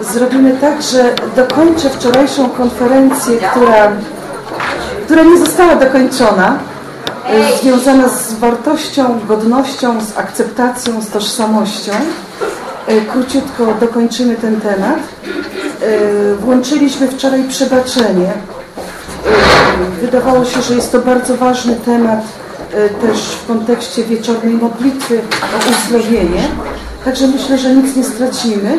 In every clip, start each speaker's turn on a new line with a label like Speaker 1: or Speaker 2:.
Speaker 1: zrobimy tak, że dokończę wczorajszą konferencję, która, która nie została dokończona, e, związana z wartością, godnością, z akceptacją, z tożsamością. E, króciutko dokończymy ten temat. E, włączyliśmy wczoraj przebaczenie. Wydawało się, że jest to bardzo ważny temat też w kontekście wieczornej modlitwy o uzdrowienie. Także myślę, że nic nie stracimy.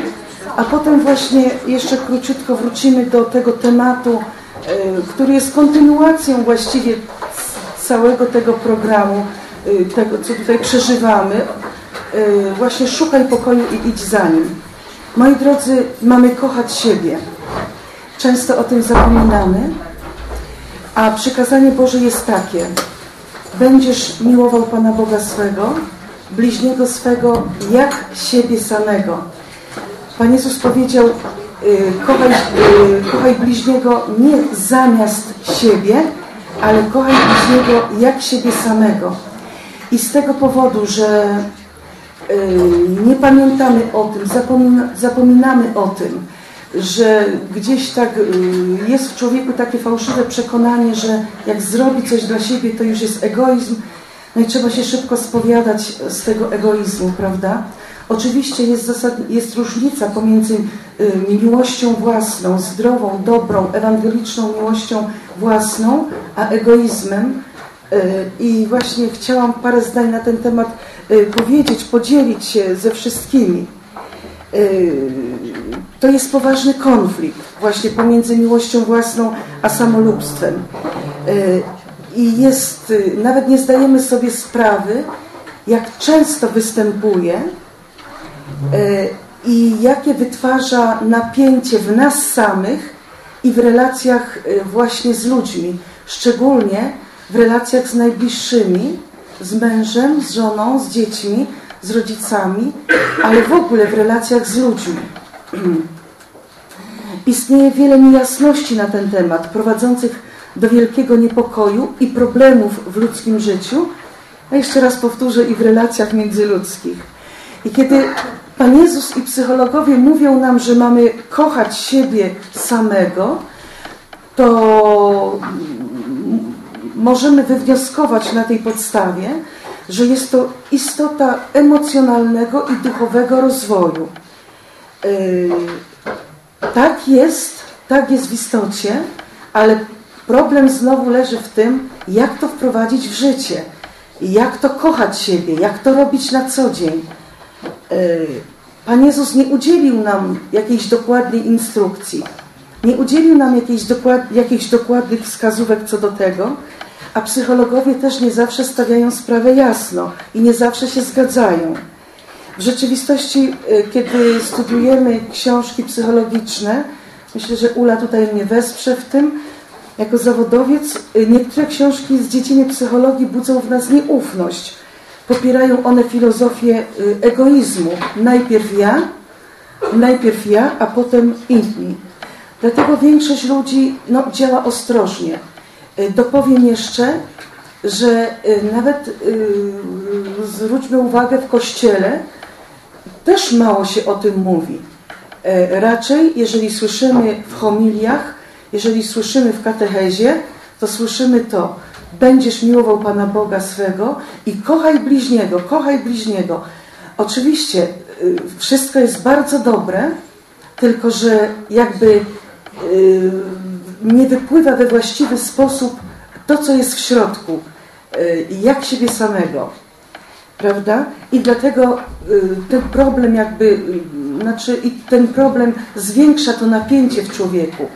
Speaker 1: A potem właśnie jeszcze króciutko wrócimy do tego tematu, e, który jest kontynuacją właściwie całego tego programu, e, tego co tutaj przeżywamy. E, właśnie szukaj pokoju i idź za nim. Moi drodzy, mamy kochać siebie. Często o tym zapominamy, a przykazanie Boże jest takie. Będziesz miłował Pana Boga swego, bliźniego swego, jak siebie samego. Pan Jezus powiedział, y, kochaj, y, kochaj bliźniego nie zamiast siebie, ale kochaj bliźniego jak siebie samego. I z tego powodu, że y, nie pamiętamy o tym, zapomina, zapominamy o tym, że gdzieś tak jest w człowieku takie fałszywe przekonanie, że jak zrobi coś dla siebie, to już jest egoizm, no i trzeba się szybko spowiadać z tego egoizmu, prawda? Oczywiście jest, zasad, jest różnica pomiędzy y, miłością własną, zdrową, dobrą, ewangeliczną miłością własną, a egoizmem. Y, I właśnie chciałam parę zdań na ten temat y, powiedzieć, podzielić się ze wszystkimi. To jest poważny konflikt właśnie pomiędzy miłością własną a samolubstwem. I jest, nawet nie zdajemy sobie sprawy, jak często występuje, i jakie wytwarza napięcie w nas samych i w relacjach e, właśnie z ludźmi, szczególnie w relacjach z najbliższymi, z mężem, z żoną, z dziećmi, z rodzicami, ale w ogóle w relacjach z ludźmi. Istnieje wiele niejasności na ten temat, prowadzących do wielkiego niepokoju i problemów w ludzkim życiu, a jeszcze raz powtórzę, i w relacjach międzyludzkich. I kiedy Pan Jezus i psychologowie mówią nam, że mamy kochać siebie samego, to możemy wywnioskować na tej podstawie, że jest to istota emocjonalnego i duchowego rozwoju. Yy, tak jest, tak jest w istocie, ale problem znowu leży w tym, jak to wprowadzić w życie, jak to kochać siebie, jak to robić na co dzień. E, Pan Jezus nie udzielił nam jakiejś dokładnej instrukcji, nie udzielił nam jakiejś, dokład, jakichś dokładnych wskazówek co do tego, a psychologowie też nie zawsze stawiają sprawę jasno i nie zawsze się zgadzają. W rzeczywistości, e, kiedy studiujemy książki psychologiczne, myślę, że Ula tutaj mnie wesprze w tym, jako zawodowiec, e, niektóre książki z dziedziny psychologii budzą w nas nieufność popierają one filozofię y, egoizmu. Najpierw ja, najpierw ja, a potem inni. Dlatego większość ludzi no, działa ostrożnie. Y, dopowiem jeszcze, że y, nawet zwróćmy uwagę w Kościele, też mało się o tym mówi. Raczej, jeżeli słyszymy w homiliach, jeżeli słyszymy w katechezie, to słyszymy to, będziesz miłował Pana Boga swego i kochaj bliźniego, kochaj bliźniego. Oczywiście y, wszystko jest bardzo dobre, tylko że jakby y, nie wypływa we właściwy sposób to, co jest w środku, y, jak siebie samego. Prawda? I dlatego ten problem jakby, znaczy i ten problem zwiększa to napięcie w człowieku.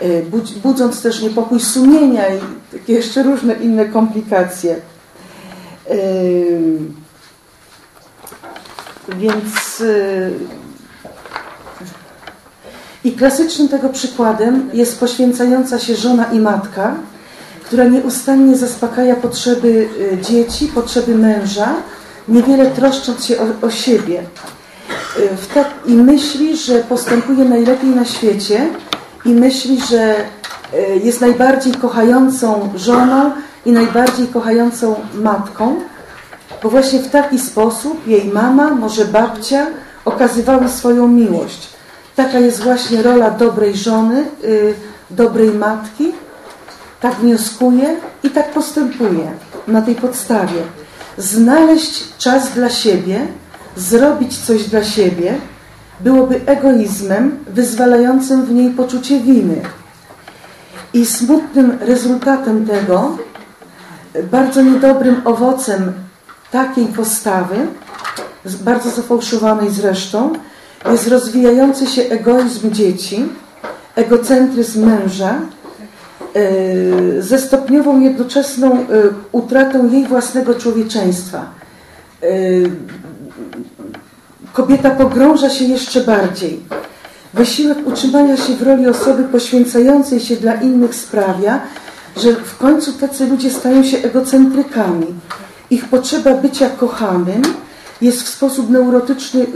Speaker 1: E, budząc też niepokój sumienia i takie jeszcze różne inne komplikacje. E, więc e, i klasycznym tego przykładem jest poświęcająca się żona i matka, która nieustannie zaspokaja potrzeby dzieci, potrzeby męża, niewiele troszcząc się o, o siebie. I myśli, że postępuje najlepiej na świecie, i myśli, że e, jest najbardziej kochającą żoną i najbardziej kochającą matką, bo właśnie w taki sposób jej mama, może babcia okazywały swoją miłość. Taka jest właśnie rola dobrej żony, y, dobrej matki. Tak wnioskuje i tak postępuje na tej podstawie. Znaleźć czas dla siebie, zrobić coś dla siebie, byłoby egoizmem wyzwalającym w niej poczucie winy. I smutnym rezultatem tego, bardzo niedobrym owocem takiej postawy, bardzo zafałszowanej zresztą, jest rozwijający się egoizm dzieci, egocentryzm męża, e, ze stopniową jednoczesną e, utratą jej własnego człowieczeństwa. Kobieta pogrąża się jeszcze bardziej. Wysiłek utrzymania się w roli osoby poświęcającej się dla innych sprawia, że w końcu tacy ludzie stają się egocentrykami. Ich potrzeba bycia kochanym jest w sposób neurotyczny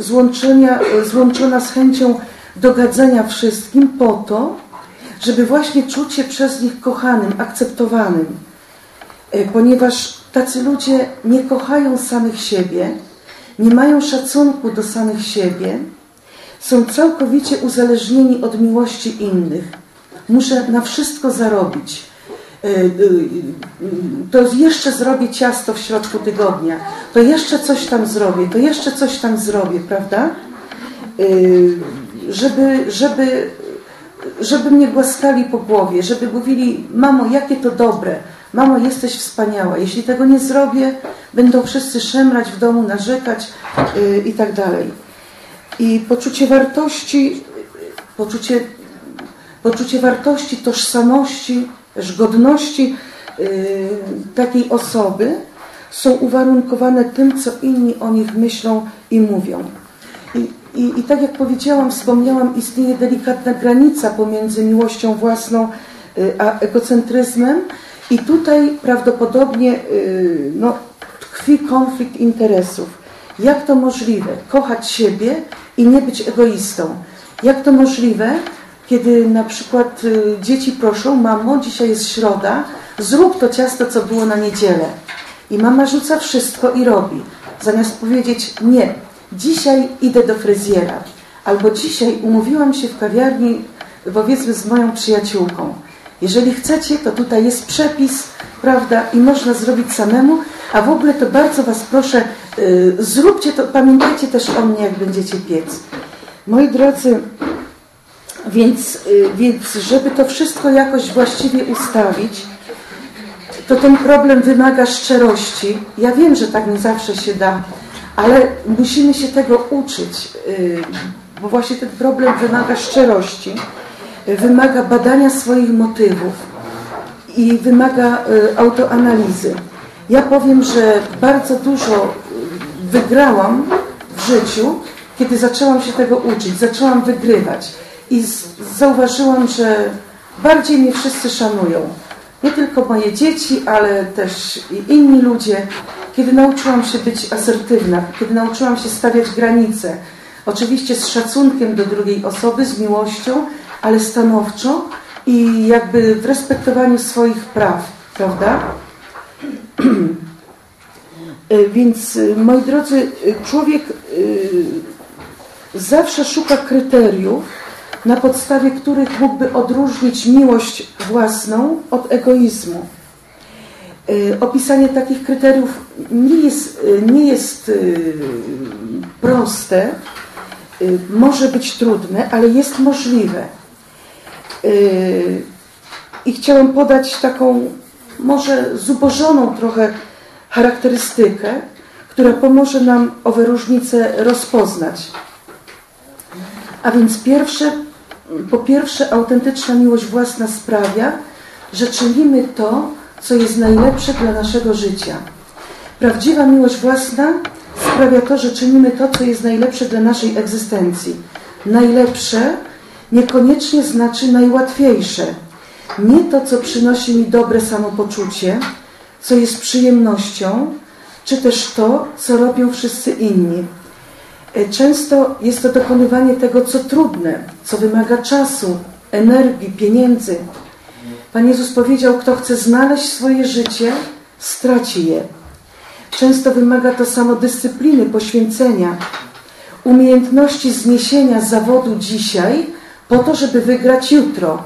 Speaker 1: złączona z chęcią dogadzenia wszystkim po to, żeby właśnie czuć się przez nich kochanym, akceptowanym. E, ponieważ tacy ludzie nie kochają samych siebie, nie mają szacunku do samych siebie, są całkowicie uzależnieni od miłości innych. Muszę na wszystko zarobić. E, e, to jeszcze zrobię ciasto w środku tygodnia, to jeszcze coś tam zrobię, to jeszcze coś tam zrobię, prawda? Żeby, żeby, żeby mnie głaskali po głowie, żeby mówili, mamo, jakie to dobre, mamo, jesteś wspaniała. Jeśli tego nie zrobię, będą wszyscy szemrać w domu, narzekać i tak dalej. I poczucie wartości, poczucie, poczucie wartości, tożsamości, też godności y, takiej osoby są uwarunkowane tym, co inni o nich myślą i mówią. I, i, I, tak jak powiedziałam, wspomniałam, istnieje delikatna granica pomiędzy miłością własną y, a egocentryzmem i tutaj prawdopodobnie y, no, tkwi konflikt interesów. Jak to możliwe? Kochać siebie i nie być egoistą. Jak to możliwe, kiedy na przykład y, dzieci proszą, mamo, dzisiaj jest środa, zrób to ciasto, co było na niedzielę. I mama rzuca wszystko i robi. Zamiast powiedzieć, nie, dzisiaj idę do fryzjera. Albo dzisiaj umówiłam się w kawiarni, powiedzmy, z moją przyjaciółką. Jeżeli chcecie, to tutaj jest przepis, prawda, i można zrobić samemu, a w ogóle to bardzo Was proszę, yy, zróbcie to, pamiętajcie też o mnie, jak będziecie piec. Moi drodzy, więc, y, więc żeby to wszystko jakoś właściwie ustawić, to ten problem wymaga szczerości. Ja wiem, że tak nie zawsze się da, ale musimy się tego uczyć, y, bo właśnie ten problem wymaga szczerości, wymaga badania swoich motywów i wymaga y, autoanalizy. Ja powiem, że bardzo dużo wygrałam w życiu, kiedy zaczęłam się tego uczyć, zaczęłam wygrywać i zauważyłam, że bardziej mnie wszyscy szanują. Nie tylko moje dzieci, ale też inni ludzie. Kiedy nauczyłam się być asertywna, kiedy nauczyłam się stawiać granice, oczywiście z szacunkiem do drugiej osoby, z miłością, ale stanowczo i jakby w respektowaniu swoich praw, prawda? Więc moi drodzy, człowiek y, zawsze szuka kryteriów, na podstawie których mógłby odróżnić miłość własną od egoizmu. Opisanie takich kryteriów nie jest, nie jest proste, może być trudne, ale jest możliwe. I chciałam podać taką może zubożoną trochę charakterystykę, która pomoże nam owe różnice rozpoznać. A więc pierwsze po pierwsze, autentyczna miłość własna sprawia, że czynimy to, co jest najlepsze dla naszego życia. Prawdziwa miłość własna sprawia to, że czynimy to, co jest najlepsze dla naszej egzystencji. Najlepsze niekoniecznie znaczy najłatwiejsze. Nie to, co przynosi mi dobre samopoczucie, co jest przyjemnością, czy też to, co robią wszyscy inni. E, często jest to dokonywanie tego, co trudne, co wymaga czasu, energii, pieniędzy. Pan Jezus powiedział, kto chce znaleźć swoje życie, straci je. Często wymaga to samodyscypliny, poświęcenia. umiejętności zniesienia zawodu dzisiaj po to, żeby wygrać jutro.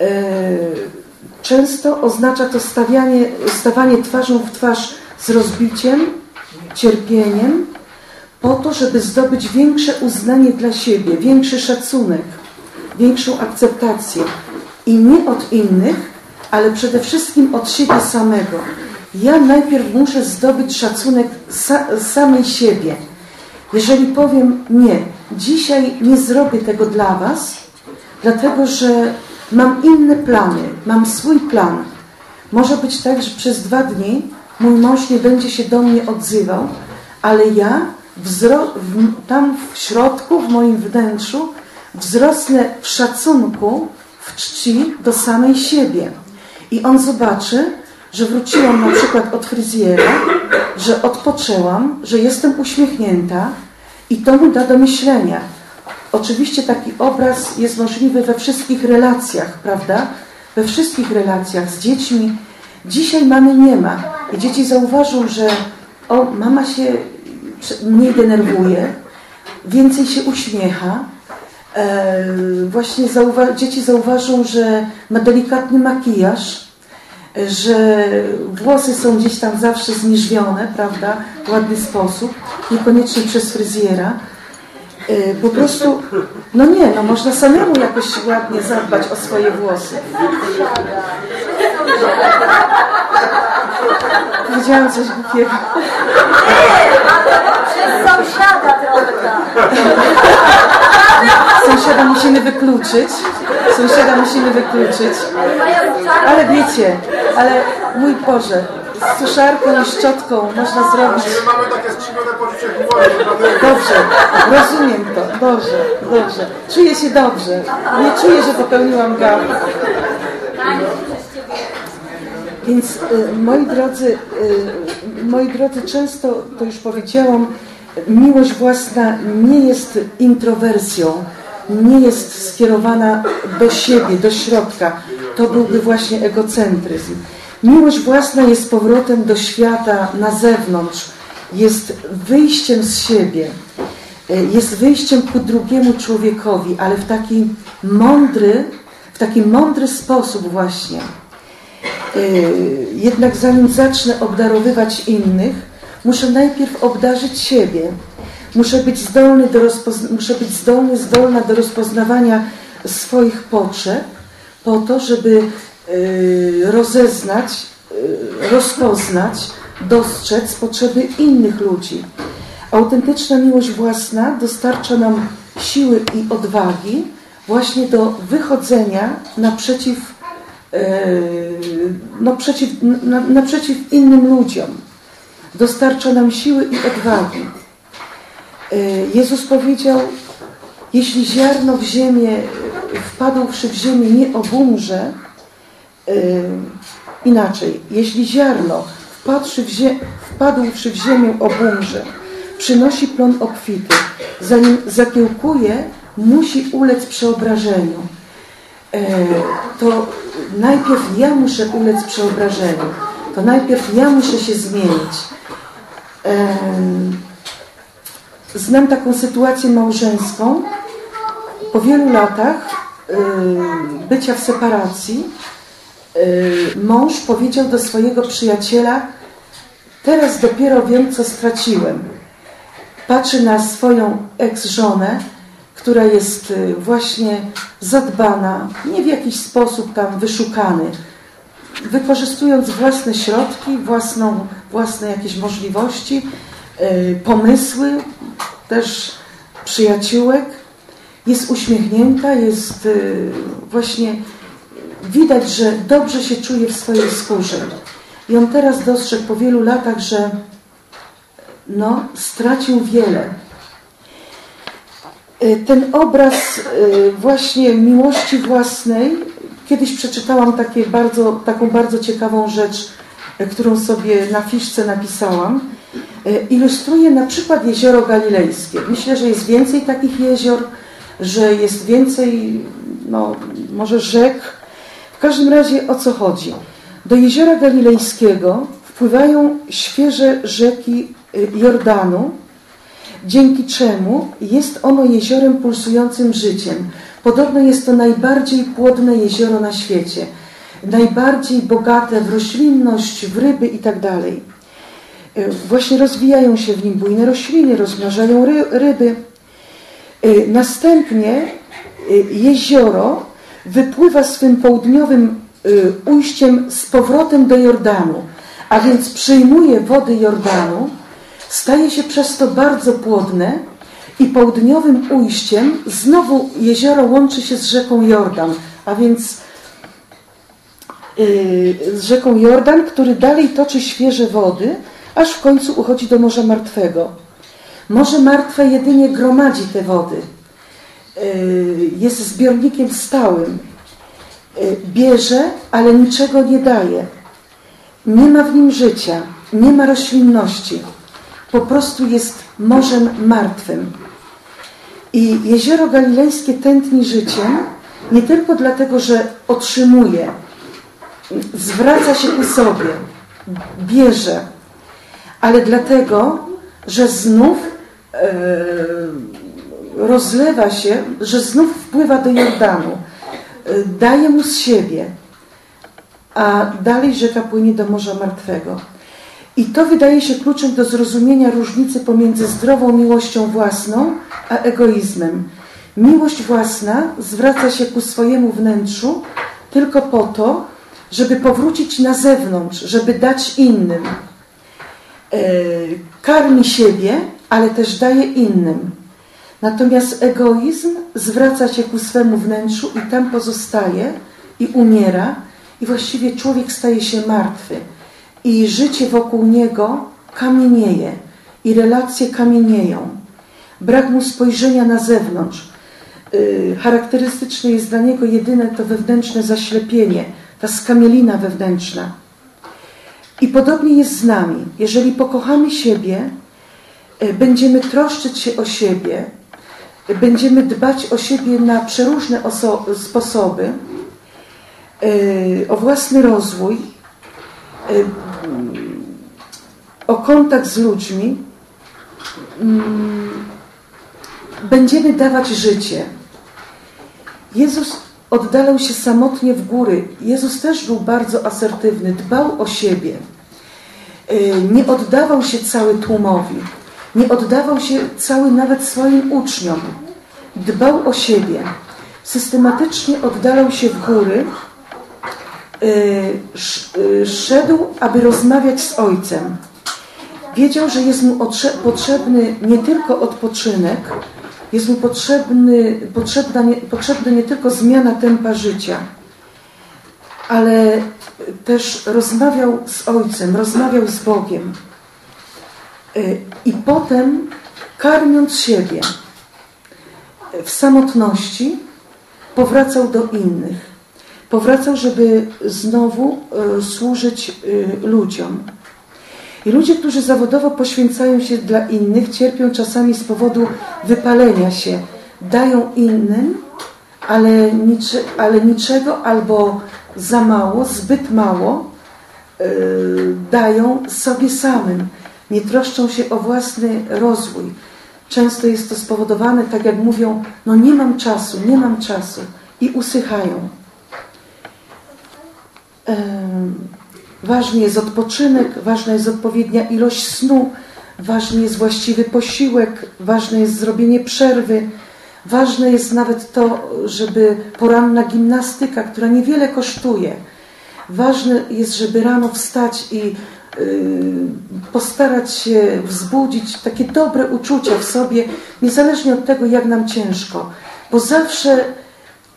Speaker 1: E, często oznacza to stawianie, stawanie twarzą w twarz z rozbiciem, cierpieniem, po to, żeby zdobyć większe uznanie dla siebie, większy szacunek, większą akceptację. I nie od innych, ale przede wszystkim od siebie samego. Ja najpierw muszę zdobyć szacunek sa samej siebie. Jeżeli powiem nie, dzisiaj nie zrobię tego dla Was, dlatego że mam inne plany, mam swój plan. Może być tak, że przez dwa dni mój mąż nie będzie się do mnie odzywał, ale ja tam w środku, w moim wnętrzu wzrosnę w szacunku, w czci do samej siebie. I on zobaczy, że wróciłam na przykład od fryzjera, że odpoczęłam, że jestem uśmiechnięta i to mu da do myślenia. Oczywiście taki obraz jest możliwy we wszystkich relacjach, prawda? We wszystkich relacjach z dziećmi. Dzisiaj mamy nie ma. I dzieci zauważą, że o, mama się mniej denerwuje, więcej się uśmiecha. E, właśnie zauwa dzieci zauważą, że ma delikatny makijaż, że włosy są gdzieś tam zawsze zmierzwione, prawda, w ładny sposób, niekoniecznie przez fryzjera. E, po prostu, no nie, no można samemu jakoś ładnie zadbać o swoje włosy. Powiedziałam coś głupiego.
Speaker 2: Przez sąsiada trochę.
Speaker 1: Sąsiada musimy wykluczyć. Sąsiada musimy wykluczyć. Ale wiecie, ale mój Boże, z suszarką i szczotką można zrobić...
Speaker 3: My mamy takie skrzywione poczucie humoru.
Speaker 1: Dobrze, rozumiem to. Dobrze, dobrze. Czuję się dobrze. Nie czuję, że popełniłam gafę. Więc y, moi drodzy, y, moi drodzy, często to już powiedziałam, miłość własna nie jest introwersją, nie jest skierowana do siebie, do środka. To byłby właśnie egocentryzm. Miłość własna jest powrotem do świata na zewnątrz, jest wyjściem z siebie, y, jest wyjściem ku drugiemu człowiekowi, ale w taki mądry, w taki mądry sposób właśnie. Y, jednak zanim zacznę obdarowywać innych, muszę najpierw obdarzyć siebie. Muszę być zdolny, do muszę być zdolny, zdolna do rozpoznawania swoich potrzeb po to, żeby y, rozeznać, y, rozpoznać, dostrzec potrzeby innych ludzi. Autentyczna miłość własna dostarcza nam siły i odwagi właśnie do wychodzenia naprzeciw no, przeciw, na, naprzeciw innym ludziom. Dostarcza nam siły i odwagi. E, Jezus powiedział, jeśli ziarno w ziemię, wpadłszy w ziemię, nie obumrze, e, inaczej, jeśli ziarno wpadłszy w, zie, wpadłszy w ziemię obumrze, przynosi plon obfity, zanim zakiełkuje, musi ulec przeobrażeniu. E, to najpierw ja muszę ulec przeobrażeniu. To najpierw ja muszę się zmienić. Znam taką sytuację małżeńską. Po wielu latach bycia w separacji mąż powiedział do swojego przyjaciela teraz dopiero wiem, co straciłem. Patrzy na swoją ex-żonę która jest y, właśnie zadbana, nie w jakiś sposób tam wyszukany, wykorzystując własne środki, własną, własne jakieś możliwości, y, pomysły, też przyjaciółek, jest uśmiechnięta, jest y, właśnie widać, że dobrze się czuje w swojej skórze. I on teraz dostrzegł po wielu latach, że no, stracił wiele. Y, ten obraz y, właśnie miłości własnej, kiedyś przeczytałam takie bardzo, taką bardzo ciekawą rzecz, y, którą sobie na fiszce napisałam. Ilustruje na przykład jezioro galilejskie. Myślę, że jest więcej takich jezior, że jest więcej, no, może rzek. W każdym razie o co chodzi? Do jeziora galilejskiego wpływają świeże rzeki Jordanu, dzięki czemu jest ono jeziorem pulsującym życiem. Podobno jest to najbardziej płodne jezioro na świecie, najbardziej bogate w roślinność, w ryby itd. E, właśnie rozwijają się w nim bujne rośliny, rozmnażają ry ryby. E, następnie e, jezioro wypływa swym południowym ujściem z powrotem do Jordanu, a więc przyjmuje wody Jordanu, staje się przez to bardzo płodne i południowym ujściem znowu jezioro łączy się z rzeką Jordan, a więc z rzeką Jordan, który dalej toczy świeże wody, aż w końcu uchodzi do Morza Martwego. Morze Martwe jedynie gromadzi te wody. Y, jest zbiornikiem stałym. Y, bierze, ale niczego nie daje. Nie ma w nim życia, nie ma roślinności. Po prostu jest morzem martwym. I jezioro galilejskie tętni życiem nie tylko dlatego, że otrzymuje, zwraca się ku sobie, bierze, ale dlatego, że znów e, rozlewa się, że znów wpływa do Jordanu, e, daje mu z siebie, a dalej rzeka płynie do Morza Martwego. I to wydaje się kluczem do zrozumienia różnicy pomiędzy zdrową miłością własną a egoizmem. Miłość własna zwraca się ku swojemu wnętrzu tylko po to, żeby powrócić na zewnątrz, żeby dać innym. E, karmi siebie, ale też daje innym. Natomiast egoizm zwraca się ku swemu wnętrzu i tam pozostaje i umiera i właściwie człowiek staje się martwy i życie wokół niego kamienieje i relacje kamienieją. Brak mu spojrzenia na zewnątrz. E, charakterystyczne jest dla niego jedyne to wewnętrzne zaślepienie, ta skamielina wewnętrzna. I podobnie jest z nami. Jeżeli pokochamy siebie, e, będziemy troszczyć się o siebie, e, będziemy dbać o siebie na przeróżne sposoby, o własny rozwój, o kontakt z ludźmi, mm, będziemy dawać życie. Jezus oddalał się samotnie w góry. Jezus też był bardzo asertywny, dbał o siebie. E, nie oddawał się cały tłumowi, nie oddawał się cały nawet swoim uczniom. Dbał o siebie. Systematycznie oddalał się w góry, szedł, aby rozmawiać z Ojcem. Wiedział, że jest mu potrzebny nie tylko odpoczynek, jest mu potrzebny, potrzebna nie, potrzebna nie tylko zmiana tempa życia, ale też rozmawiał z Ojcem, rozmawiał z Bogiem. Y, I potem, karmiąc siebie w samotności, powracał do innych. Powracał, żeby znowu y, służyć y, ludziom. I ludzie, którzy zawodowo poświęcają się dla innych, cierpią czasami z powodu wypalenia się. Dają innym, ale, ale niczego albo za mało, zbyt mało yy, dają sobie samym. Nie troszczą się o własny rozwój. Często jest to spowodowane, tak jak mówią, no nie mam czasu, nie mam czasu i usychają. Ważny jest odpoczynek, ważna jest odpowiednia ilość snu, ważny jest właściwy posiłek, ważne jest zrobienie przerwy, ważne jest nawet to, żeby poranna gimnastyka, która niewiele kosztuje. Ważne jest, żeby rano wstać i postarać się wzbudzić takie dobre uczucia w sobie, niezależnie od tego, jak nam ciężko. Bo zawsze,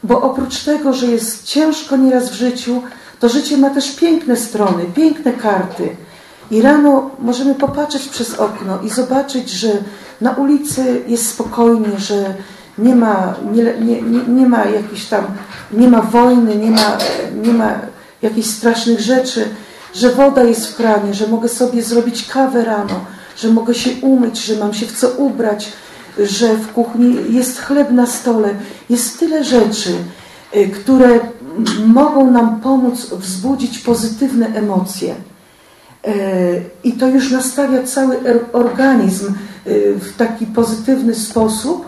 Speaker 1: bo oprócz tego, że jest ciężko nieraz w życiu, to życie ma też piękne strony, piękne karty. I rano możemy popatrzeć przez okno i zobaczyć, że na ulicy jest spokojnie, że nie ma, nie, nie, nie, ma tam, nie ma wojny, nie ma, nie ma jakichś strasznych rzeczy, że woda jest w kranie, że mogę sobie zrobić kawę rano, że mogę się umyć, że mam się w co ubrać, że w kuchni jest chleb na stole. Jest tyle rzeczy, y, które mogą nam pomóc wzbudzić pozytywne emocje. E, I to już nastawia cały organizm w taki pozytywny sposób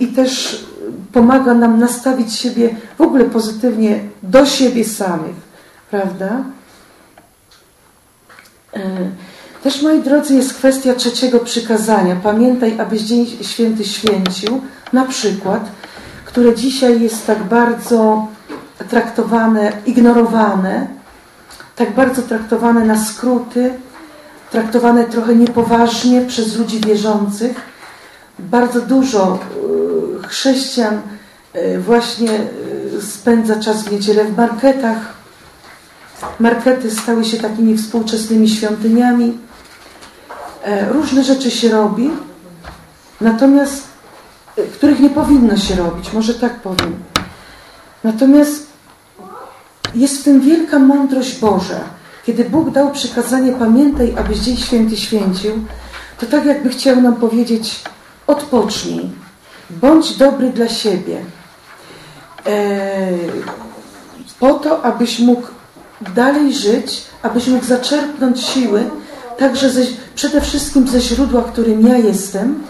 Speaker 1: i też pomaga nam nastawić siebie w ogóle pozytywnie do siebie samych, prawda? Też, moi drodzy, jest kwestia trzeciego przykazania. Pamiętaj, abyś Dzień Święty święcił, na przykład, które dzisiaj jest tak bardzo traktowane, ignorowane, tak bardzo traktowane na skróty, traktowane trochę niepoważnie przez ludzi wierzących. Bardzo dużo y, chrześcijan y, właśnie y, spędza czas w niedzielę w marketach. Markety stały się takimi współczesnymi świątyniami. E, różne rzeczy się robi, natomiast których nie powinno się robić, może tak powiem. Natomiast jest w tym wielka mądrość Boża. Kiedy Bóg dał przykazanie pamiętaj, abyś Dzień Święty święcił, to tak jakby chciał nam powiedzieć odpocznij, bądź dobry dla siebie. Eee, po to, abyś mógł dalej żyć, abyś mógł zaczerpnąć siły, także ze, przede wszystkim ze źródła, którym ja jestem,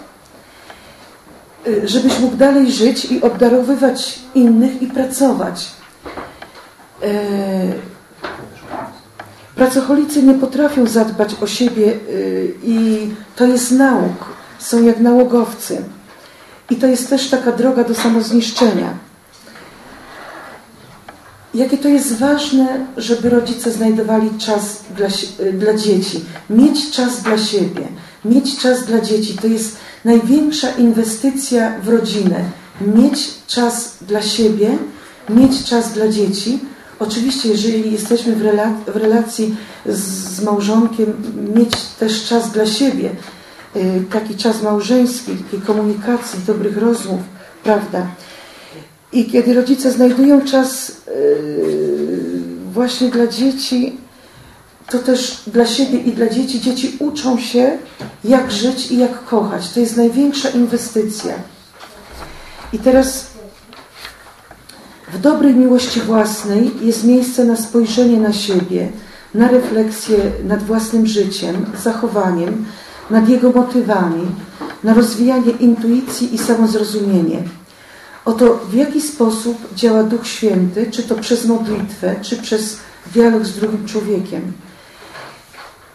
Speaker 1: Y, żebyś mógł dalej żyć i obdarowywać innych i pracować. E, pracocholicy nie potrafią zadbać o siebie y, i to jest nauk. Są jak nałogowcy. I to jest też taka droga do samozniszczenia. Jakie to jest ważne, żeby rodzice znajdowali czas dla, y, dla dzieci. Mieć czas dla siebie. Mieć czas dla dzieci. To jest największa inwestycja w rodzinę. Mieć czas dla siebie, mieć czas dla dzieci. Oczywiście, jeżeli jesteśmy w, rela w relacji z, z, małżonkiem, mieć też czas dla siebie. Y, taki czas małżeński, takiej komunikacji, dobrych rozmów, prawda? I kiedy rodzice znajdują czas y, właśnie dla dzieci, to też dla siebie i dla dzieci, dzieci uczą się, jak żyć i jak kochać. To jest największa inwestycja. I teraz w dobrej miłości własnej jest miejsce na spojrzenie na siebie, na refleksję nad własnym życiem, zachowaniem, nad jego motywami, na rozwijanie intuicji i samozrozumienie. Oto w jaki sposób działa Duch Święty, czy to przez modlitwę, czy przez dialog z drugim człowiekiem.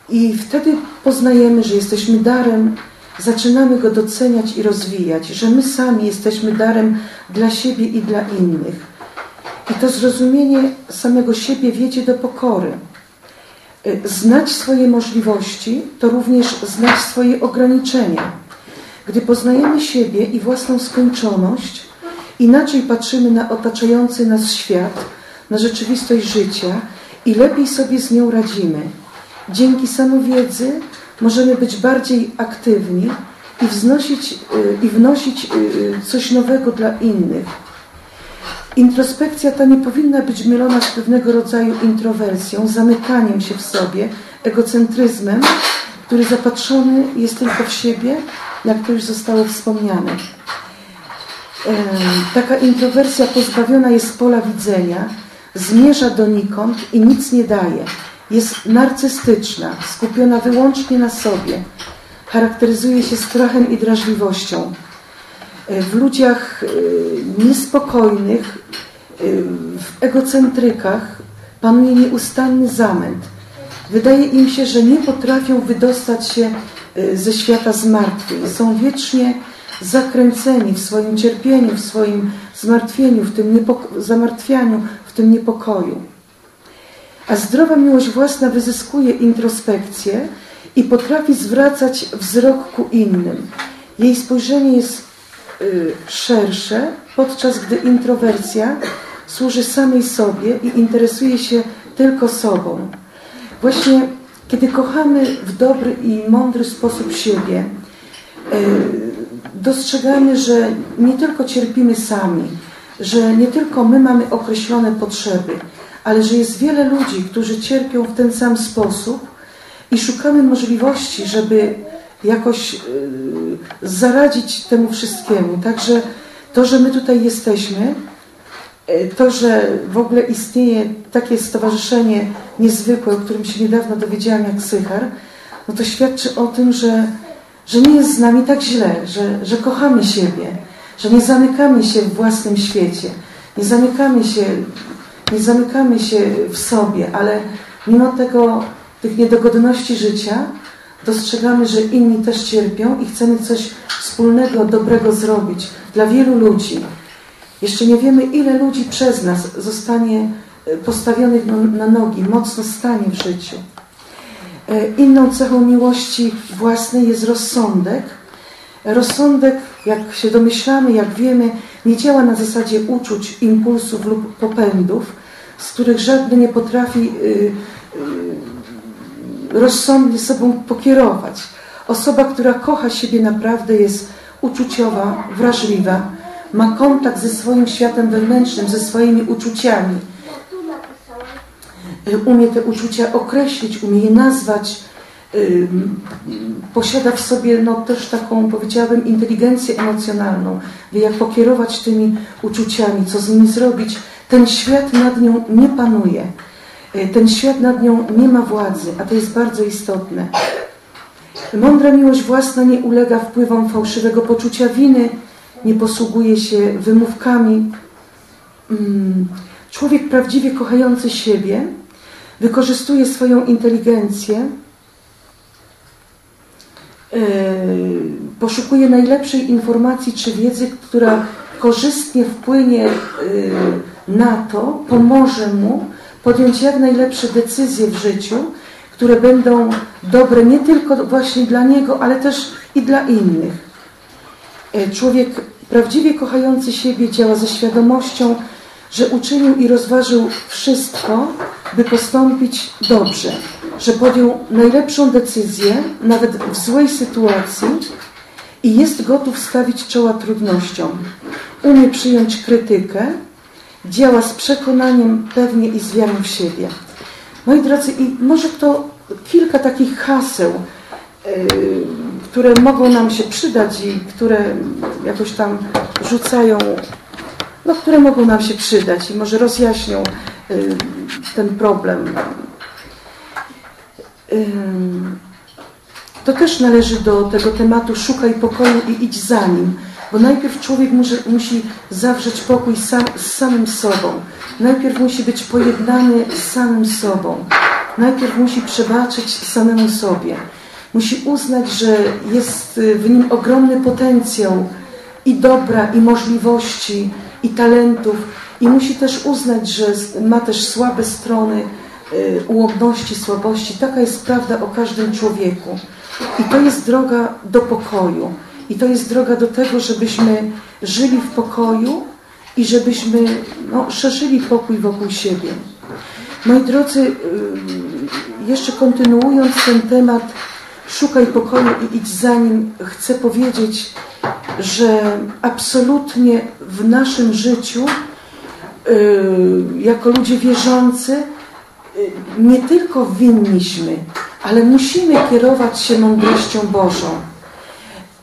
Speaker 1: I wtedy poznajemy, że jesteśmy darem, zaczynamy go doceniać i rozwijać, że my sami jesteśmy darem dla siebie i dla innych. I to zrozumienie samego siebie wiedzie do pokory. Y, znać swoje możliwości to również znać swoje ograniczenia. Gdy poznajemy siebie i własną skończoność, inaczej patrzymy na otaczający nas świat, na rzeczywistość życia i lepiej sobie z nią radzimy. Dzięki samowiedzy możemy być bardziej aktywni i, wznosić, y, i wnosić y, coś nowego dla innych. Introspekcja ta nie powinna być mylona z pewnego rodzaju introwersją, zamykaniem się w sobie, egocentryzmem, który zapatrzony jest tylko w siebie, jak to już zostało wspomniane. Taka introwersja pozbawiona jest pola widzenia, zmierza donikąd i nic nie daje jest narcystyczna, skupiona wyłącznie na sobie. Charakteryzuje się strachem i drażliwością. W ludziach e, niespokojnych, e, w egocentrykach panuje nieustanny zamęt. Wydaje im się, że nie potrafią wydostać się ze świata zmartwień. Są wiecznie zakręceni w swoim cierpieniu, w swoim zmartwieniu, w tym zamartwianiu, w tym niepokoju. A zdrowa miłość własna wyzyskuje introspekcję i potrafi zwracać wzrok ku innym. Jej spojrzenie jest y, szersze, podczas gdy introwersja służy samej sobie i interesuje się tylko sobą. Właśnie kiedy kochamy w dobry i mądry sposób siebie, y, dostrzegamy, że nie tylko cierpimy sami, że nie tylko my mamy określone potrzeby, ale że jest wiele ludzi, którzy cierpią w ten sam sposób i szukamy możliwości, żeby jakoś yy, zaradzić temu wszystkiemu. Także to, że my tutaj jesteśmy, yy, to, że w ogóle istnieje takie stowarzyszenie niezwykłe, o którym się niedawno dowiedziałam jak Sychar, no to świadczy o tym, że że nie jest z nami tak źle, że, że kochamy siebie, że nie zamykamy się w własnym świecie, nie zamykamy się, nie zamykamy się w sobie, ale mimo tego, tych niedogodności życia, dostrzegamy, że inni też cierpią i chcemy coś wspólnego, dobrego zrobić dla wielu ludzi. Jeszcze nie wiemy, ile ludzi przez nas zostanie e, postawionych na nogi, mocno stanie w życiu. E, inną cechą miłości własnej jest rozsądek. Rozsądek, jak się domyślamy, jak wiemy, nie działa na zasadzie uczuć, impulsów lub popędów, z których żadny nie potrafi y, y, rozsądnie sobą pokierować. Osoba, która kocha siebie naprawdę jest uczuciowa, wrażliwa, ma kontakt ze swoim światem wewnętrznym, ze swoimi uczuciami. Y, umie te uczucia określić, umie je nazwać, posiada w sobie no, też taką, powiedziałabym, inteligencję emocjonalną, wie jak pokierować tymi uczuciami, co z nimi zrobić. Ten świat nad nią nie panuje. Y, ten świat nad nią nie ma władzy, a to jest bardzo istotne. Mądra miłość własna nie ulega wpływom fałszywego poczucia winy, nie posługuje się wymówkami. Człowiek prawdziwie kochający siebie wykorzystuje swoją inteligencję, e, poszukuje najlepszej informacji czy wiedzy, która korzystnie wpłynie e, na to, pomoże mu podjąć jak najlepsze decyzje w życiu, które będą dobre nie tylko właśnie dla niego, ale też i dla innych. E, człowiek prawdziwie kochający siebie działa ze świadomością, że uczynił i rozważył wszystko, by postąpić dobrze, że podjął najlepszą decyzję, nawet w złej sytuacji i jest gotów stawić czoła trudnościom. Umie przyjąć krytykę, działa z przekonaniem pewnie i z wiarą w siebie. Moi drodzy, i może to kilka takich haseł, yy, które mogą nam się przydać i które jakoś tam rzucają no, które mogą nam się przydać i może rozjaśnią y, ten problem. To też należy do tego tematu szukaj pokoju i idź za nim, bo najpierw człowiek musi, musi zawrzeć pokój sam, z samym sobą. Najpierw musi być pojednany z samym sobą. Najpierw musi przebaczyć samemu sobie. Musi uznać, że jest w nim ogromny potencjał i dobra, i możliwości, i talentów i musi też uznać, że ma też słabe strony, y, ułomności, słabości. Taka jest prawda o każdym człowieku. I to jest droga do pokoju. I to jest droga do tego, żebyśmy żyli w pokoju i żebyśmy no, szerzyli pokój wokół siebie. Moi drodzy, jeszcze kontynuując ten temat, szukaj pokoju i idź za nim, chcę powiedzieć, że absolutnie w naszym życiu, y, jako ludzie wierzący, y, nie tylko winniśmy, ale musimy kierować się mądrością Bożą.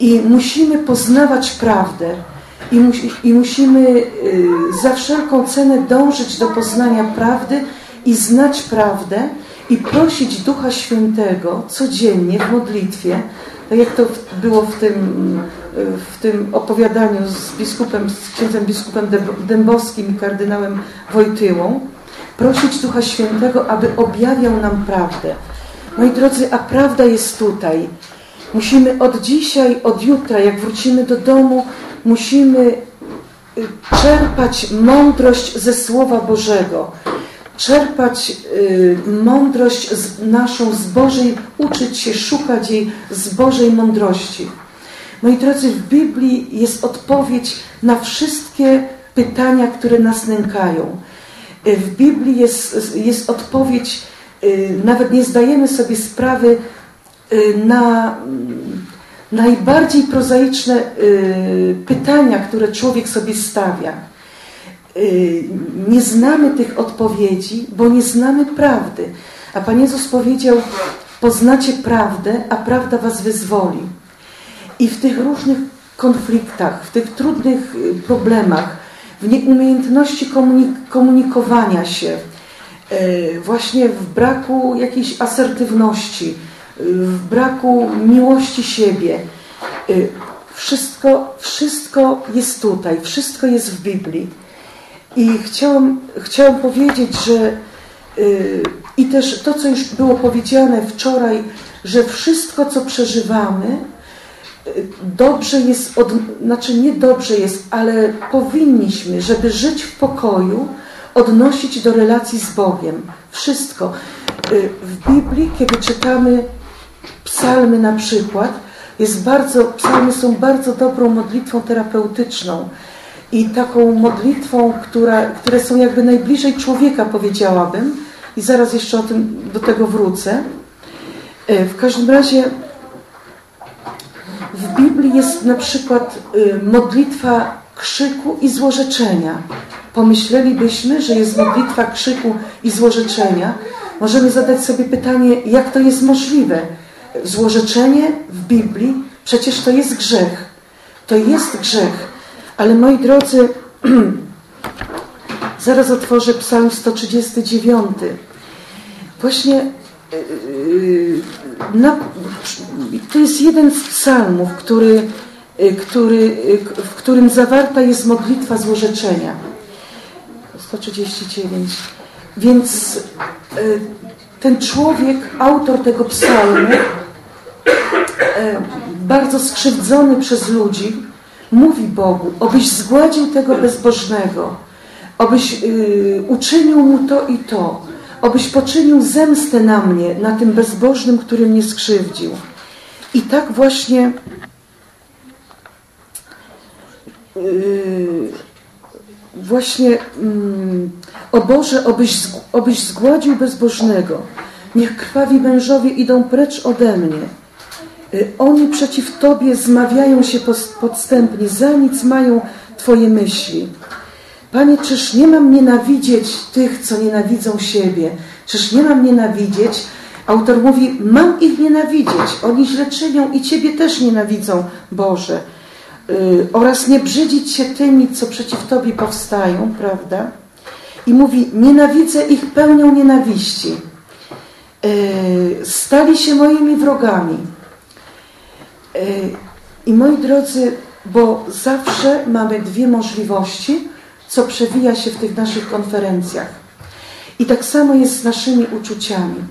Speaker 1: I musimy poznawać prawdę. I, i musimy y, za wszelką cenę dążyć do poznania prawdy i znać prawdę i prosić Ducha Świętego codziennie w modlitwie, tak jak to było w tym w tym opowiadaniu z biskupem, z księdzem biskupem Dębowskim i kardynałem Wojtyłą, prosić Ducha Świętego, aby objawiał nam prawdę. Moi drodzy, a prawda jest tutaj. Musimy od dzisiaj, od jutra, jak wrócimy do domu, musimy y, czerpać mądrość ze Słowa Bożego, czerpać y, mądrość naszą z Bożej, uczyć się, szukać jej z Bożej mądrości. Moi drodzy, w Biblii jest odpowiedź na wszystkie pytania, które nas nękają. W Biblii jest, jest odpowiedź, y, nawet nie zdajemy sobie sprawy y, na mm, najbardziej prozaiczne y, pytania, które człowiek sobie stawia. Nie znamy tych odpowiedzi, bo nie znamy prawdy. A Pan Jezus powiedział, poznacie prawdę, a prawda was wyzwoli. I w tych różnych konfliktach, w tych trudnych y, problemach, w nieumiejętności komunik komunikowania się, y, właśnie w braku jakiejś asertywności, w braku miłości siebie. Y, wszystko, wszystko jest tutaj, wszystko jest w Biblii. I chciałam, chciałam powiedzieć, że y, i też to, co już było powiedziane wczoraj, że wszystko, co przeżywamy, dobrze jest, od, znaczy nie dobrze jest, ale powinniśmy, żeby żyć w pokoju, odnosić do relacji z Bogiem. Wszystko. Y, w Biblii, kiedy czytamy psalmy na przykład, jest bardzo, psalmy są bardzo dobrą modlitwą terapeutyczną i taką modlitwą, która, które są jakby najbliżej człowieka, powiedziałabym. I zaraz jeszcze o tym, do tego wrócę. Y, w każdym razie w Biblii jest na przykład y, modlitwa krzyku i złorzeczenia. Pomyślelibyśmy, że jest modlitwa krzyku i złorzeczenia. Możemy zadać sobie pytanie, jak to jest możliwe? Złorzeczenie w Biblii przecież to jest grzech. To jest grzech. Ale moi drodzy, zaraz otworzę Psalm 139. Właśnie y, na, to jest jeden z psalmów, który, y, który, w którym zawarta jest modlitwa złorzeczenia. 139. Więc ten człowiek, autor tego psalmu, bardzo skrzywdzony przez ludzi, mówi Bogu, obyś zgładził tego bezbożnego, obyś uczynił mu to i to, obyś poczynił zemstę na mnie, na tym bezbożnym, który mnie skrzywdził. I tak właśnie yy, właśnie mm, o Boże, obyś, obyś zgładził bezbożnego. Niech krwawi mężowie idą precz ode mnie. Yy, oni przeciw Tobie zmawiają się podstępnie, za nic mają Twoje myśli. Panie, czyż nie mam nienawidzieć tych, co nienawidzą siebie? Czyż nie mam nienawidzieć? Autor mówi, mam ich nienawidzieć. Oni źle czynią i Ciebie też nienawidzą, Boże. Yy, oraz nie brzydzić się tymi, co przeciw Tobie powstają, prawda? I mówi, nienawidzę ich pełnią nienawiści. Yy, stali się moimi wrogami. I moi drodzy, bo zawsze mamy dwie możliwości, co przewija się w tych naszych konferencjach. I tak samo jest z naszymi uczuciami.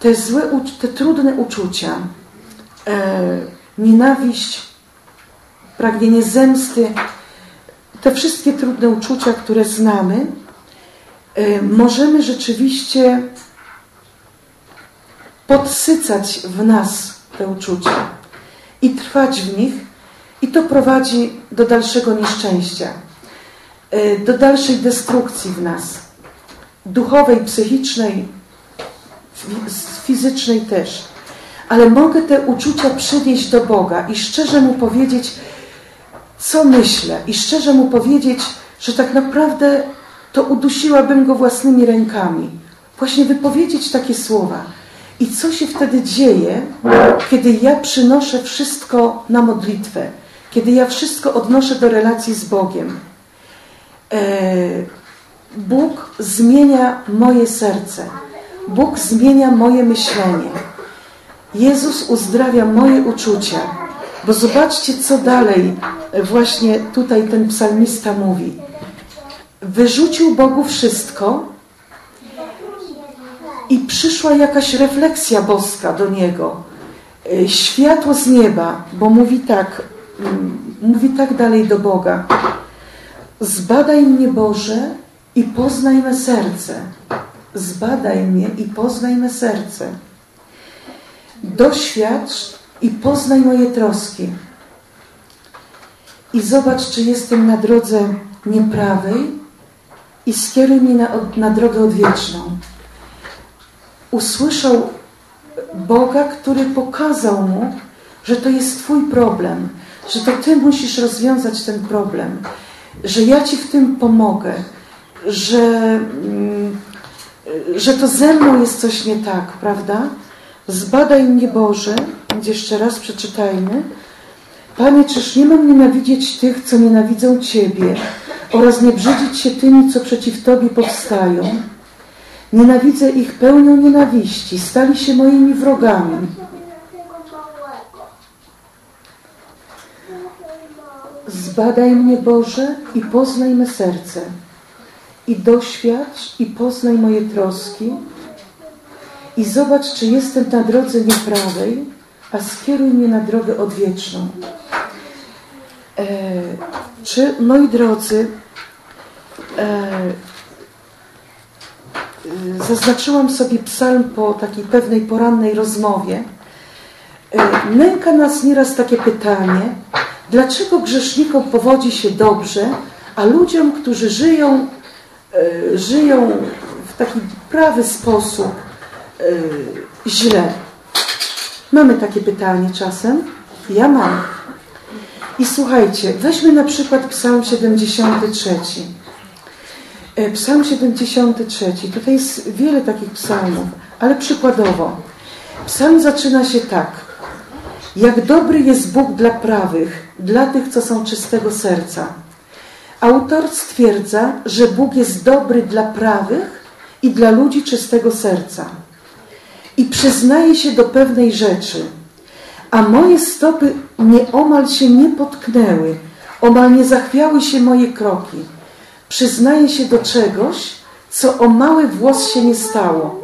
Speaker 1: Te złe, te trudne uczucia, e, nienawiść, pragnienie zemsty, te wszystkie trudne uczucia, które znamy, e, możemy rzeczywiście podsycać w nas te uczucia i trwać w nich, i to prowadzi do dalszego nieszczęścia. Y, do dalszej destrukcji w nas. Duchowej, psychicznej, fizycznej też. Ale mogę te uczucia przynieść do Boga i szczerze Mu powiedzieć, co myślę. I szczerze Mu powiedzieć, że tak naprawdę to udusiłabym Go własnymi rękami. Właśnie wypowiedzieć takie słowa. I co się wtedy dzieje, kiedy ja przynoszę wszystko na modlitwę, kiedy ja wszystko odnoszę do relacji z Bogiem. E, Bóg zmienia moje serce. Bóg zmienia moje myślenie. Jezus uzdrawia moje uczucia. Bo zobaczcie, co dalej właśnie tutaj ten psalmista mówi. Wyrzucił Bogu wszystko i przyszła jakaś refleksja boska do niego. E, światło z nieba, bo mówi tak, mm, mówi tak dalej do Boga. Zbadaj mnie, Boże, i poznaj me serce. Zbadaj mnie i poznaj me serce. Doświadcz i poznaj moje troski. I zobacz, czy jestem na drodze nieprawej i skieruj mnie na, na drogę odwieczną. Usłyszał Boga, który pokazał mu, że to jest Twój problem, że to Ty musisz rozwiązać ten problem że ja Ci w tym pomogę, że, mm, że to ze mną jest coś nie tak, prawda? Zbadaj mnie Boże, więc jeszcze raz przeczytajmy. Panie, czyż nie mam nienawidzieć tych, co nienawidzą Ciebie oraz nie brzydzić się tymi, co przeciw Tobie powstają? Nienawidzę ich pełnią nienawiści, stali się moimi wrogami. Zbadaj mnie, Boże, i poznaj me serce. I doświadcz i poznaj moje troski. I zobacz, czy jestem na drodze nieprawej, a skieruj mnie na drogę odwieczną. E, czy, moi drodzy, e, zaznaczyłam sobie psalm po takiej pewnej porannej rozmowie. E, nęka nas nieraz takie pytanie, dlaczego grzesznikom powodzi się dobrze, a ludziom, którzy żyją, e, żyją w taki prawy sposób źle. Mamy takie pytanie czasem? Ja mam. I słuchajcie, weźmy na przykład Psalm 73. E, Psalm 73. Tutaj jest wiele takich psalmów, ale przykładowo. Psalm zaczyna się tak. Jak dobry jest Bóg dla prawych, dla tych, co są czystego serca. Autor stwierdza, że Bóg jest dobry dla prawych i dla ludzi czystego serca. I przyznaje się do pewnej rzeczy. A moje stopy nieomal się nie potknęły, omal nie zachwiały się moje kroki przyznaję się do czegoś, co o mały włos się nie stało.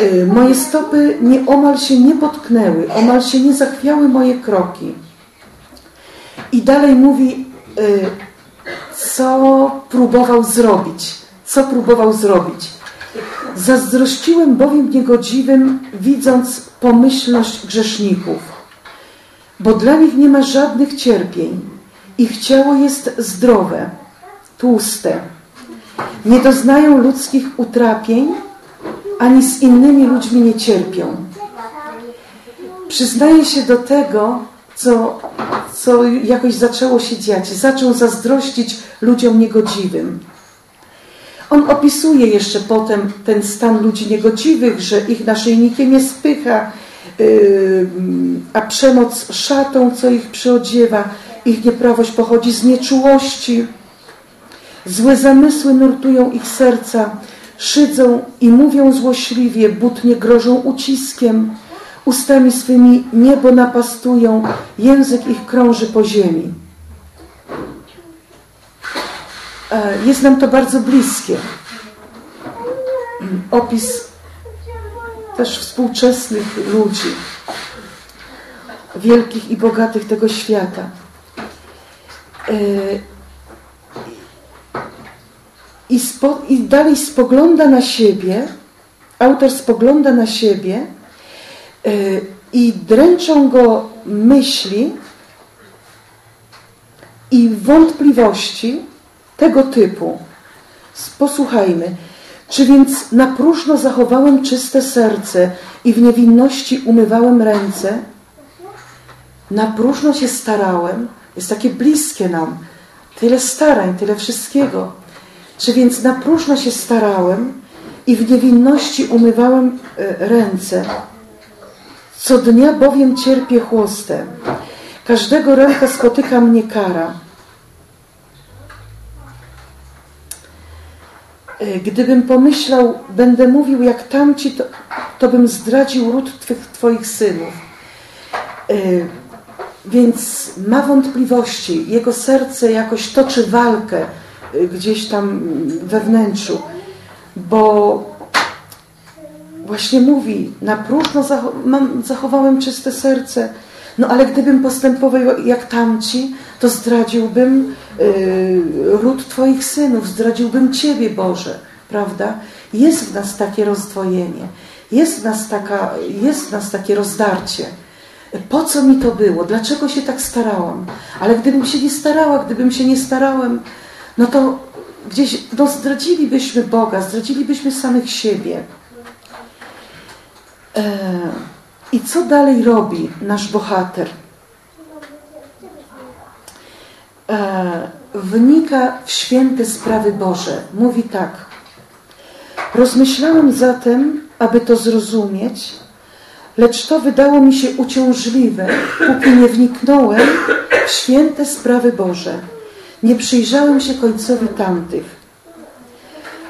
Speaker 1: Y, moje stopy nie, omal się nie potknęły, omal się nie zachwiały moje kroki. I dalej mówi, y, co próbował zrobić. Co próbował zrobić. Zazdrościłem bowiem niegodziwym, widząc pomyślność grzeszników, bo dla nich nie ma żadnych cierpień. Ich ciało jest zdrowe tłuste. Nie doznają ludzkich utrapień, ani z innymi ludźmi nie cierpią. Przyznaje się do tego, co, co jakoś zaczęło się dziać. Zaczął zazdrościć ludziom niegodziwym. On opisuje jeszcze potem ten stan ludzi niegodziwych, że ich naszyjnikiem jest pycha, yy, a przemoc szatą, co ich przyodziewa. Ich nieprawość pochodzi z nieczułości. Złe zamysły nurtują ich serca, szydzą i mówią złośliwie, butnie grożą uciskiem, ustami swymi niebo napastują, język ich krąży po ziemi. E, jest nam to bardzo bliskie. Opis też współczesnych ludzi, wielkich i bogatych tego świata. E, i, spo, i dalej spogląda na siebie, autor spogląda na siebie yy, i dręczą go myśli i wątpliwości tego typu. Posłuchajmy. Czy więc na próżno zachowałem czyste serce i w niewinności umywałem ręce? Na próżno się starałem. Jest takie bliskie nam. Tyle starań, tyle wszystkiego. Czy więc na próżno się starałem i w niewinności umywałem e, ręce? Co dnia bowiem cierpię chłostem. Każdego ręka spotyka mnie kara. E, gdybym pomyślał, będę mówił jak tamci, to, to bym zdradził ród twych, Twoich synów. E, więc ma wątpliwości. Jego serce jakoś toczy walkę gdzieś tam we wnętrzu, bo właśnie mówi, na próżno zachowałem czyste serce, no ale gdybym postępował jak tamci, to zdradziłbym yy, ród Twoich synów, zdradziłbym Ciebie, Boże, prawda? Jest w nas takie rozdwojenie, jest w nas, taka, jest w nas takie rozdarcie. Po co mi to było? Dlaczego się tak starałam? Ale gdybym się nie starała, gdybym się nie starałem, no to gdzieś no, zdradzilibyśmy Boga, zdradzilibyśmy samych siebie. E, I co dalej robi nasz bohater? E, wnika w święte sprawy Boże. Mówi tak. Rozmyślałem zatem, aby to zrozumieć, lecz to wydało mi się uciążliwe, póki nie wniknąłem w święte sprawy Boże. Nie przyjrzałem się końcowi tamtych.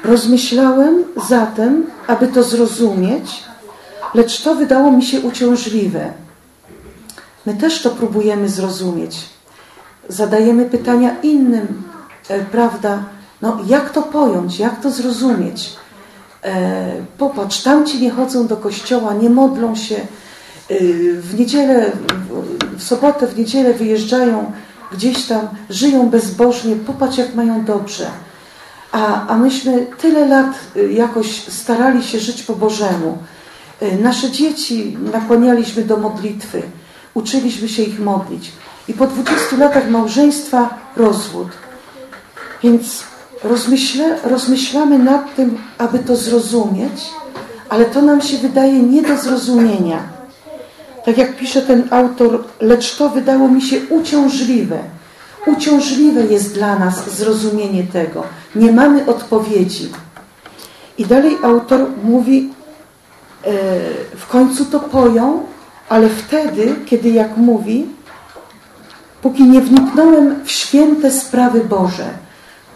Speaker 1: Rozmyślałem zatem, aby to zrozumieć, lecz to wydało mi się uciążliwe. My też to próbujemy zrozumieć. Zadajemy pytania innym, e, prawda? No, jak to pojąć, jak to zrozumieć? E, popatrz, tamci nie chodzą do kościoła, nie modlą się, e, w niedzielę, w sobotę, w niedzielę wyjeżdżają gdzieś tam, żyją bezbożnie, popatrz jak mają dobrze. A, a myśmy tyle lat y, jakoś starali się żyć po Bożemu. Y, nasze dzieci nakłanialiśmy do modlitwy, uczyliśmy się ich modlić. I po 20 latach małżeństwa rozwód. Więc rozmyśla, rozmyślamy nad tym, aby to zrozumieć, ale to nam się wydaje nie do zrozumienia. Tak jak pisze ten autor, lecz to wydało mi się uciążliwe. Uciążliwe jest dla nas zrozumienie tego. Nie mamy odpowiedzi. I dalej autor mówi, e, w końcu to poją, ale wtedy, kiedy jak mówi, póki nie wniknąłem w święte sprawy Boże,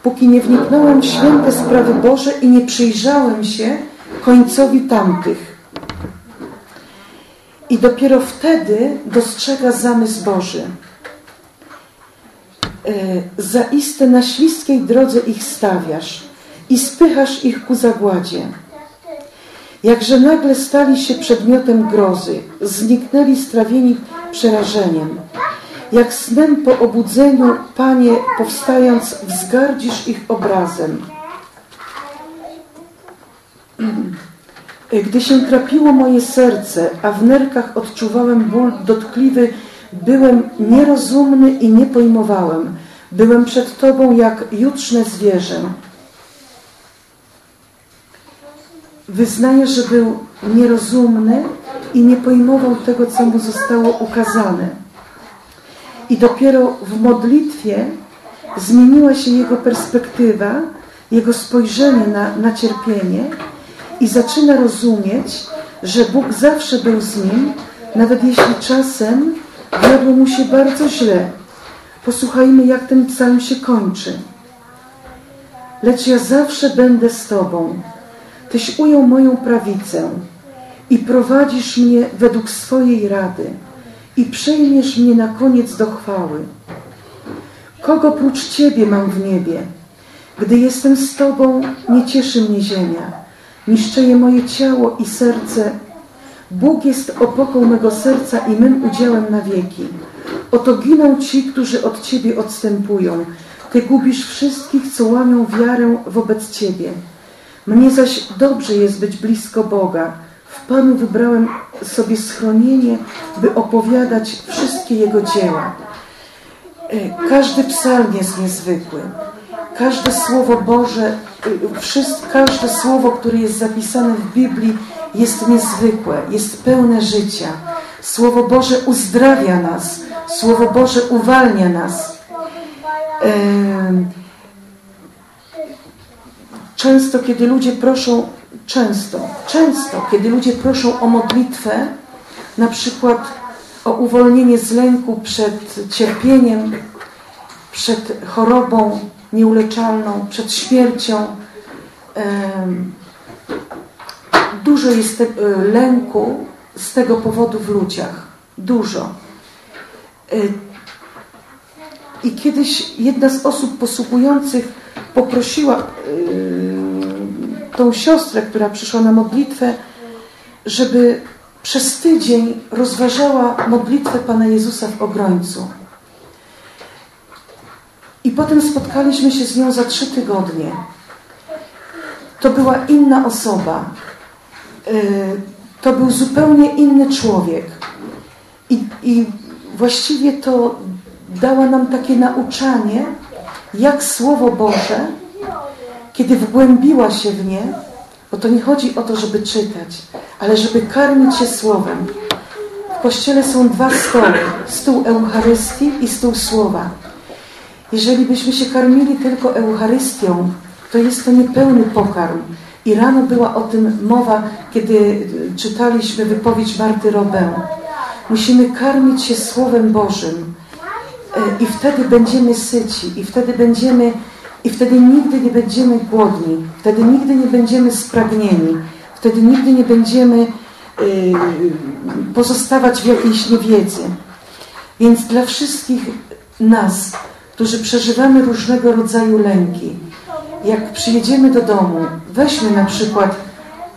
Speaker 1: póki nie wniknąłem w święte sprawy Boże i nie przyjrzałem się końcowi tamtych. I dopiero wtedy dostrzega zamysł Boży. E, zaiste na śliskiej drodze ich stawiasz i spychasz ich ku zagładzie. Jakże nagle stali się przedmiotem grozy, zniknęli strawieni przerażeniem. Jak snem po obudzeniu, Panie, powstając, wzgardzisz ich obrazem. Gdy się trapiło moje serce, a w nerkach odczuwałem ból dotkliwy, byłem nierozumny i nie pojmowałem. Byłem przed Tobą jak jutrzne zwierzę. Wyznaję, że był nierozumny i nie pojmował tego, co mu zostało ukazane. I dopiero w modlitwie zmieniła się jego perspektywa, jego spojrzenie na, na cierpienie i zaczyna rozumieć, że Bóg zawsze był z nim, nawet jeśli czasem wiodło mu się bardzo źle. Posłuchajmy, jak ten psalm się kończy. Lecz ja zawsze będę z Tobą. Tyś ujął moją prawicę i prowadzisz mnie według swojej rady i przejmiesz mnie na koniec do chwały. Kogo prócz Ciebie mam w niebie? Gdy jestem z Tobą, nie cieszy mnie ziemia. Niszczeje moje ciało i serce. Bóg jest opoką mego serca i mym udziałem na wieki. Oto giną ci, którzy od Ciebie odstępują. Ty gubisz wszystkich, co łamią wiarę wobec Ciebie. Mnie zaś dobrze jest być blisko Boga. W Panu wybrałem sobie schronienie, by opowiadać wszystkie Jego dzieła. E, każdy psalm jest niezwykły. Każde Słowo Boże, e, wszystko, każde Słowo, które jest zapisane w Biblii jest niezwykłe, jest pełne życia. Słowo Boże uzdrawia nas. Słowo Boże uwalnia nas. Często, kiedy ludzie proszą, często, często, kiedy ludzie proszą o modlitwę, na przykład o uwolnienie z lęku przed cierpieniem, przed chorobą nieuleczalną, przed śmiercią, dużo jest te, lęku z tego powodu w ludziach. Dużo. I kiedyś jedna z osób posługujących poprosiła yy, tą siostrę, która przyszła na modlitwę, żeby przez tydzień rozważała modlitwę Pana Jezusa w Ogrońcu. I potem spotkaliśmy się z nią za trzy tygodnie. To była inna osoba. Yy, to był zupełnie inny człowiek. I, i właściwie to dała nam takie nauczanie, jak Słowo Boże, kiedy wgłębiła się w nie, bo to nie chodzi o to, żeby czytać, ale żeby karmić się Słowem. W Kościele są dwa stoły. Stół Eucharystii i stół Słowa. Jeżeli byśmy się karmili tylko Eucharystią, to jest to niepełny pokarm. I rano była o tym mowa, kiedy czytaliśmy wypowiedź Marty Robę. Musimy karmić się Słowem Bożym, E, I wtedy będziemy syci, i wtedy będziemy I wtedy nigdy nie będziemy głodni, wtedy nigdy nie będziemy spragnieni, wtedy nigdy nie będziemy yy, pozostawać w jakiejś niewiedzy. Więc dla wszystkich nas, którzy przeżywamy różnego rodzaju lęki, jak przyjedziemy do domu, weźmy na przykład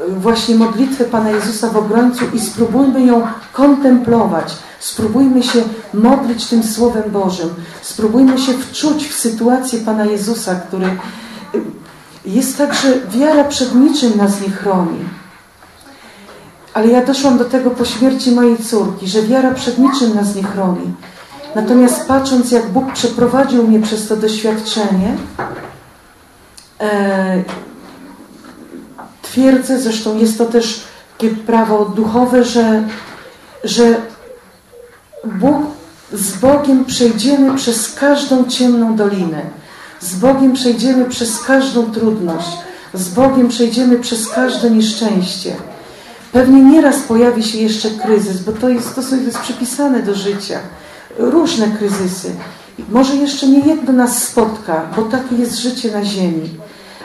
Speaker 1: y, właśnie modlitwę Pana Jezusa w obrońcu i spróbujmy ją kontemplować. Spróbujmy się modlić tym Słowem Bożym. Spróbujmy się wczuć w sytuację Pana Jezusa, który y, jest tak, że wiara przed niczym nas nie chroni. Ale ja doszłam do tego po śmierci mojej córki, że wiara przed niczym nas nie chroni. Natomiast patrząc, jak Bóg przeprowadził mnie przez to doświadczenie, e, twierdzę, zresztą jest to też takie prawo duchowe, że, że Bóg, z Bogiem przejdziemy przez każdą ciemną dolinę. Z Bogiem przejdziemy przez każdą trudność. Z Bogiem przejdziemy przez każde nieszczęście. Pewnie nieraz pojawi się jeszcze kryzys, bo to jest, to jest przypisane do życia. Różne kryzysy. Może jeszcze nie jedno nas spotka, bo takie jest życie na ziemi.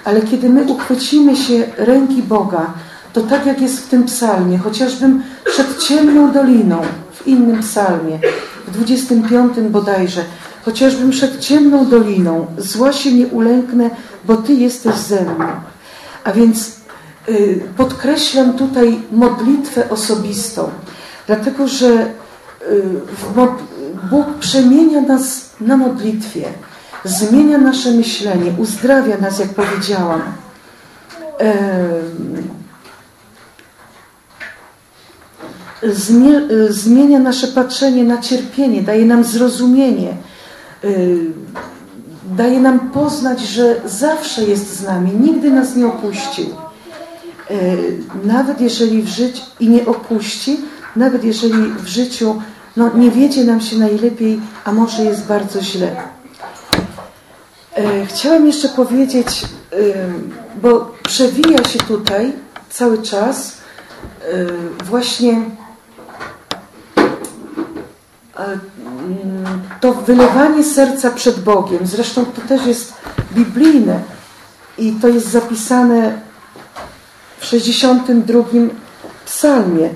Speaker 1: Ale kiedy my uchwycimy się ręki Boga, to tak jak jest w tym psalmie, chociażbym przed ciemną doliną, w innym psalmie, w 25 bodajże, chociażbym przed ciemną doliną, zła się nie ulęknę, bo Ty jesteś ze mną. A więc y, podkreślam tutaj modlitwę osobistą, dlatego że y, Bóg przemienia nas na modlitwie zmienia nasze myślenie, uzdrawia nas, jak powiedziałam. Zmienia nasze patrzenie na cierpienie, daje nam zrozumienie, daje nam poznać, że zawsze jest z nami, nigdy nas nie opuścił. Nawet jeżeli w życiu i nie opuści, nawet jeżeli w życiu no, nie wiedzie nam się najlepiej, a może jest bardzo źle. E, chciałam jeszcze powiedzieć, e, bo przewija się tutaj cały czas e, właśnie to wylewanie serca przed Bogiem. Zresztą to też jest biblijne i to jest zapisane w 62 psalmie.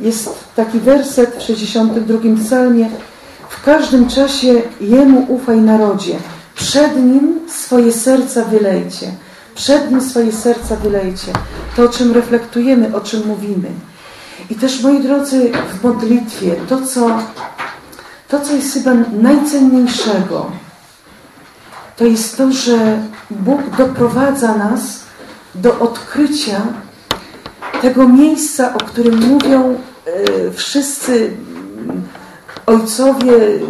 Speaker 1: Jest taki werset w 62 psalmie w każdym czasie Jemu ufaj narodzie. Przed Nim swoje serca wylejcie. Przed Nim swoje serca wylejcie. To, o czym reflektujemy, o czym mówimy. I też, moi drodzy, w modlitwie to, co, to, co jest chyba najcenniejszego, to jest to, że Bóg doprowadza nas do odkrycia tego miejsca, o którym mówią y, wszyscy ojcowie, y,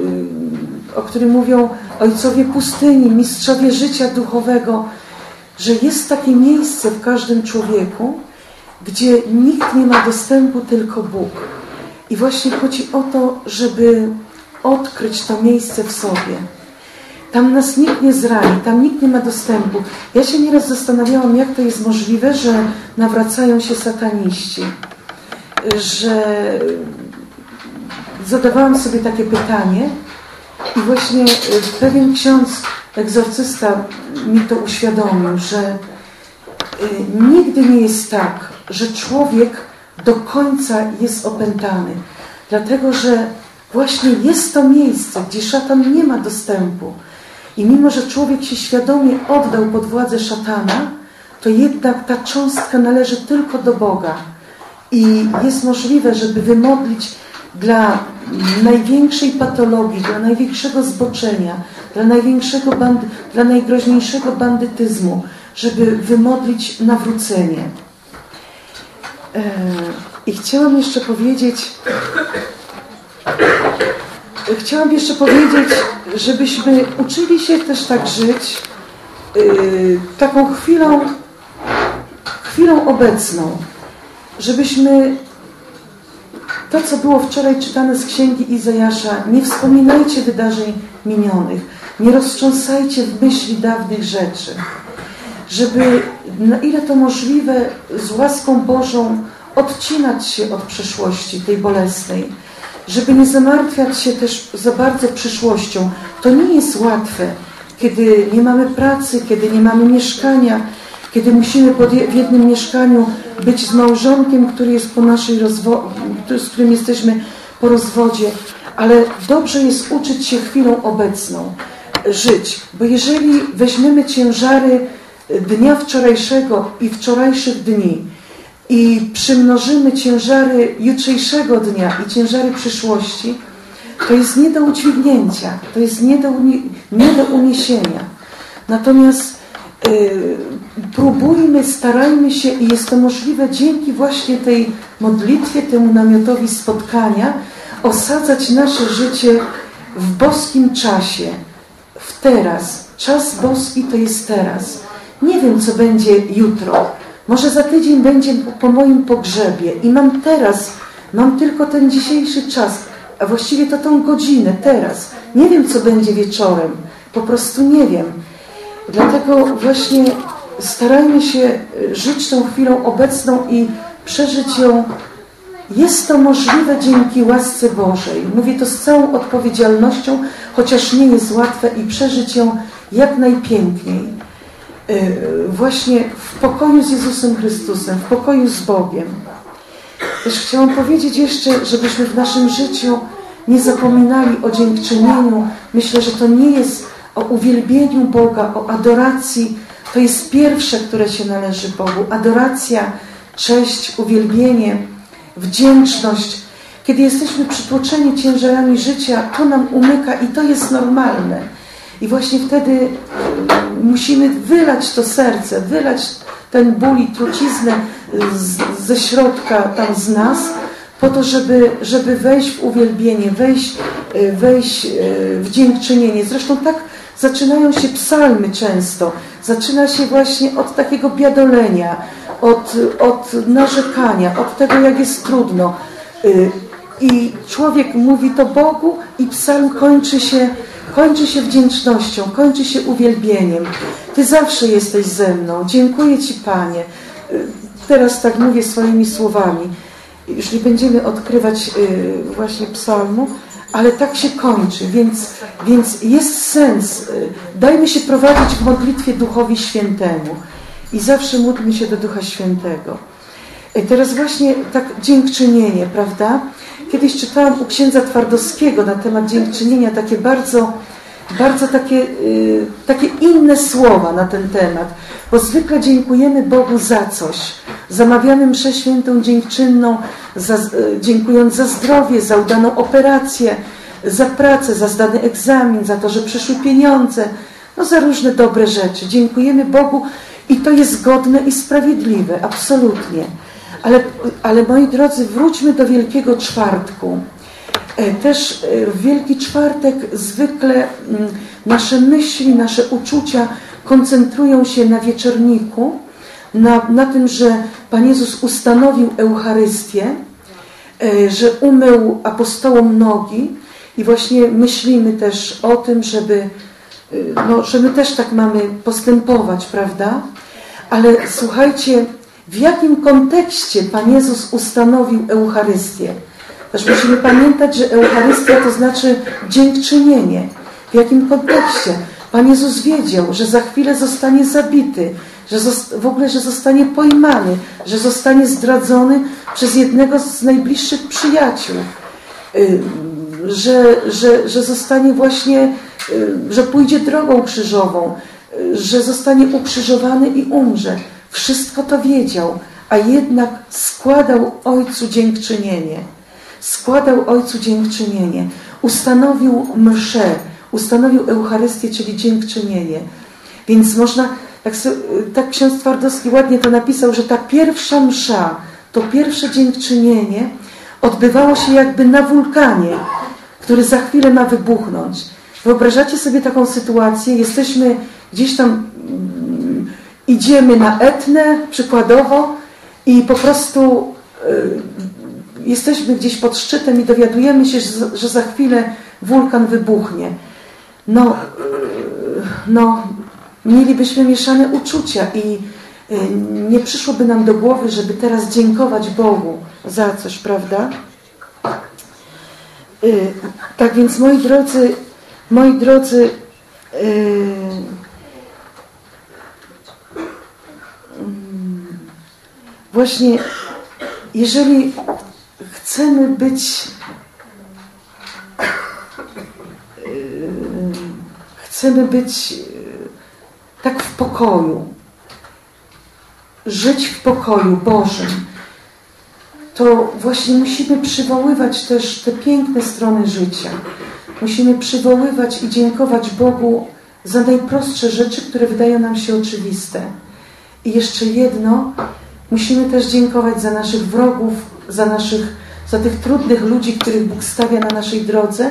Speaker 1: o którym mówią ojcowie pustyni, mistrzowie życia duchowego, że jest takie miejsce w każdym człowieku, gdzie nikt nie ma dostępu, tylko Bóg. I właśnie chodzi o to, żeby odkryć to miejsce w sobie. Tam nas nikt nie zrani, tam nikt nie ma dostępu. Ja się nieraz zastanawiałam, jak to jest możliwe, że nawracają się sataniści, że zadawałam sobie takie pytanie i właśnie y, pewien ksiądz, egzorcysta mi to uświadomił, że y, nigdy nie jest tak, że człowiek do końca jest opętany. Dlatego, że właśnie jest to miejsce, gdzie szatan nie ma dostępu. I mimo, że człowiek się świadomie oddał pod władzę szatana, to jednak ta cząstka należy tylko do Boga. I jest możliwe, żeby wymodlić dla największej patologii, dla największego zboczenia, dla największego bandy, dla najgroźniejszego bandytyzmu, żeby wymodlić nawrócenie. E, I chciałam jeszcze powiedzieć, chciałam jeszcze powiedzieć, żebyśmy uczyli się też tak żyć e, taką chwilą, chwilą obecną, żebyśmy to, co było wczoraj czytane z księgi Izajasza, nie wspominajcie wydarzeń minionych, nie roztrząsajcie w myśli dawnych rzeczy, żeby na ile to możliwe z łaską Bożą odcinać się od przeszłości tej bolesnej, żeby nie zamartwiać się też za bardzo przyszłością. To nie jest łatwe. kiedy nie mamy pracy, kiedy nie mamy mieszkania, kiedy musimy w jednym mieszkaniu być z małżonkiem, który jest po naszej z którym jesteśmy po rozwodzie, ale dobrze jest uczyć się chwilą obecną, żyć, bo jeżeli weźmiemy ciężary dnia wczorajszego i wczorajszych dni i przymnożymy ciężary jutrzejszego dnia i ciężary przyszłości, to jest nie do udźwignięcia, to jest nie do, nie do uniesienia. Natomiast yy, próbujmy, starajmy się i jest to możliwe dzięki właśnie tej modlitwie, temu namiotowi spotkania, osadzać nasze życie w boskim czasie, w teraz. Czas boski to jest teraz. Nie wiem, co będzie jutro. Może za tydzień będzie po moim pogrzebie i mam teraz, mam tylko ten dzisiejszy czas, a właściwie to tą godzinę, teraz. Nie wiem, co będzie wieczorem. Po prostu nie wiem. Dlatego właśnie starajmy się żyć tą chwilą obecną i przeżyć ją. Jest to możliwe dzięki łasce Bożej. Mówię to z całą odpowiedzialnością, chociaż nie jest łatwe i przeżyć ją jak najpiękniej. Y, właśnie w pokoju z Jezusem Chrystusem, w pokoju z Bogiem. Też chciałam powiedzieć jeszcze, żebyśmy w naszym życiu nie zapominali o dziękczynieniu. Myślę, że to nie jest o uwielbieniu Boga, o adoracji. To jest pierwsze, które się należy Bogu. Adoracja, cześć, uwielbienie, wdzięczność. Kiedy jesteśmy przytłoczeni ciężarami życia, to nam umyka i to jest normalne. I właśnie wtedy musimy wylać to serce, wylać ten ból i truciznę z, ze środka tam z nas, po to, żeby, żeby wejść w uwielbienie, wejść, e, wejść e, w dziękczynienie. Zresztą tak zaczynają się psalmy często. Zaczyna się właśnie od takiego biadolenia, od, od narzekania, od tego, jak jest trudno. I człowiek mówi to Bogu i psalm kończy się kończy się wdzięcznością, kończy się uwielbieniem. Ty zawsze jesteś ze mną. Dziękuję Ci, Panie. Teraz tak mówię swoimi słowami. Już nie będziemy odkrywać y, właśnie psalmu, ale tak się kończy, więc, więc jest sens. Y, dajmy się prowadzić w modlitwie Duchowi Świętemu i zawsze módlmy się do Ducha Świętego. I teraz właśnie tak dziękczynienie, prawda? Kiedyś czytałam u księdza Twardowskiego na temat dziękczynienia takie bardzo, bardzo takie, yy, takie inne słowa na ten temat. Bo zwykle dziękujemy Bogu za coś. Zamawiamy mszę świętą dziękczynną, za, yy, dziękując za zdrowie, za udaną operację, za pracę, za zdany egzamin, za to, że przyszły pieniądze, no za różne dobre rzeczy. Dziękujemy Bogu i to jest godne i sprawiedliwe, absolutnie. Ale, ale moi drodzy, wróćmy do Wielkiego Czwartku. E, też e, w Wielki Czwartek zwykle mm, nasze myśli, nasze uczucia koncentrują się na wieczorniku, na, na tym, że Pan Jezus ustanowił Eucharystię, e, że umył apostołom nogi i właśnie myślimy też o tym, żeby, no, że my też tak mamy postępować, prawda? Ale słuchajcie, w jakim kontekście Pan Jezus ustanowił Eucharystię. Też musimy pamiętać, że Eucharystia to znaczy dziękczynienie. W jakim kontekście? Pan Jezus wiedział, że za chwilę zostanie zabity, że w ogóle, że zostanie pojmany, że zostanie zdradzony przez jednego z najbliższych przyjaciół, y, że, że, że zostanie właśnie, y, że pójdzie drogą krzyżową, y, że zostanie ukrzyżowany i umrze. Wszystko to wiedział, a jednak składał Ojcu dziękczynienie. Składał Ojcu dziękczynienie. Ustanowił mszę, ustanowił Eucharystię, czyli dziękczynienie. Więc można, tak, tak ksiądz Twardowski ładnie to napisał, że ta pierwsza msza, to pierwsze dziękczynienie odbywało się jakby na wulkanie, który za chwilę ma wybuchnąć. Wyobrażacie sobie taką sytuację? Jesteśmy gdzieś tam idziemy na Etnę przykładowo i po prostu y, jesteśmy gdzieś pod szczytem i dowiadujemy się, że, za chwilę wulkan wybuchnie. No, y, no, mielibyśmy mieszane uczucia i y, nie przyszłoby nam do głowy, żeby teraz dziękować Bogu za coś, prawda? Tak więc moi drodzy, moi drodzy, właśnie jeżeli chcemy być chcemy być tak w pokoju, żyć w pokoju Bożym, to właśnie musimy przywoływać też te piękne strony życia. Musimy przywoływać i dziękować Bogu za najprostsze rzeczy, które wydają nam się oczywiste. I jeszcze jedno, musimy też dziękować za naszych wrogów, za, naszych, za tych trudnych ludzi, których Bóg stawia na naszej drodze,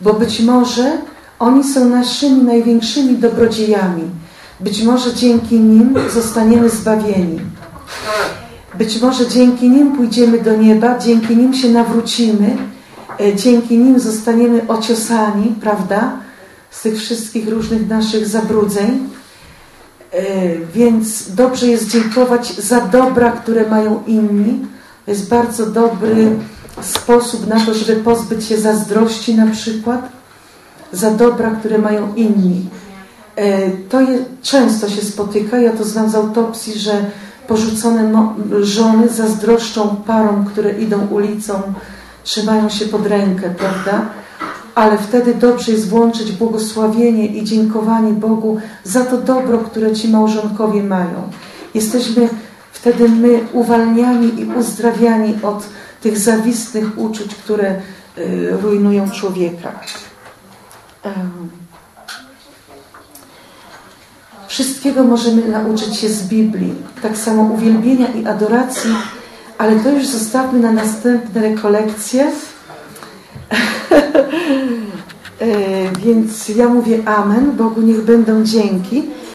Speaker 1: bo być może oni są naszymi największymi dobrodziejami. Być może dzięki nim zostaniemy zbawieni. Być może dzięki nim pójdziemy do nieba, dzięki nim się nawrócimy, e, dzięki nim zostaniemy ociosani, prawda, z tych wszystkich różnych naszych zabrudzeń. E, więc dobrze jest dziękować za dobra, które mają inni. To jest bardzo dobry sposób na to, żeby pozbyć się zazdrości na przykład, za dobra, które mają inni. E, to je, często się spotyka, ja to znam z autopsji, że porzucone żony zazdroszczą parom, które idą ulicą, trzymają się pod rękę, prawda? Ale wtedy dobrze jest włączyć błogosławienie i dziękowanie Bogu za to dobro, które ci małżonkowie mają. Jesteśmy wtedy my uwalniani i uzdrawiani od tych zawistnych uczuć, które y, rujnują człowieka. Wszystkiego możemy nauczyć się z Biblii. Tak samo uwielbienia i adoracji, ale to już zostawmy na następne rekolekcje. E, więc ja mówię Amen, Bogu niech będą dzięki.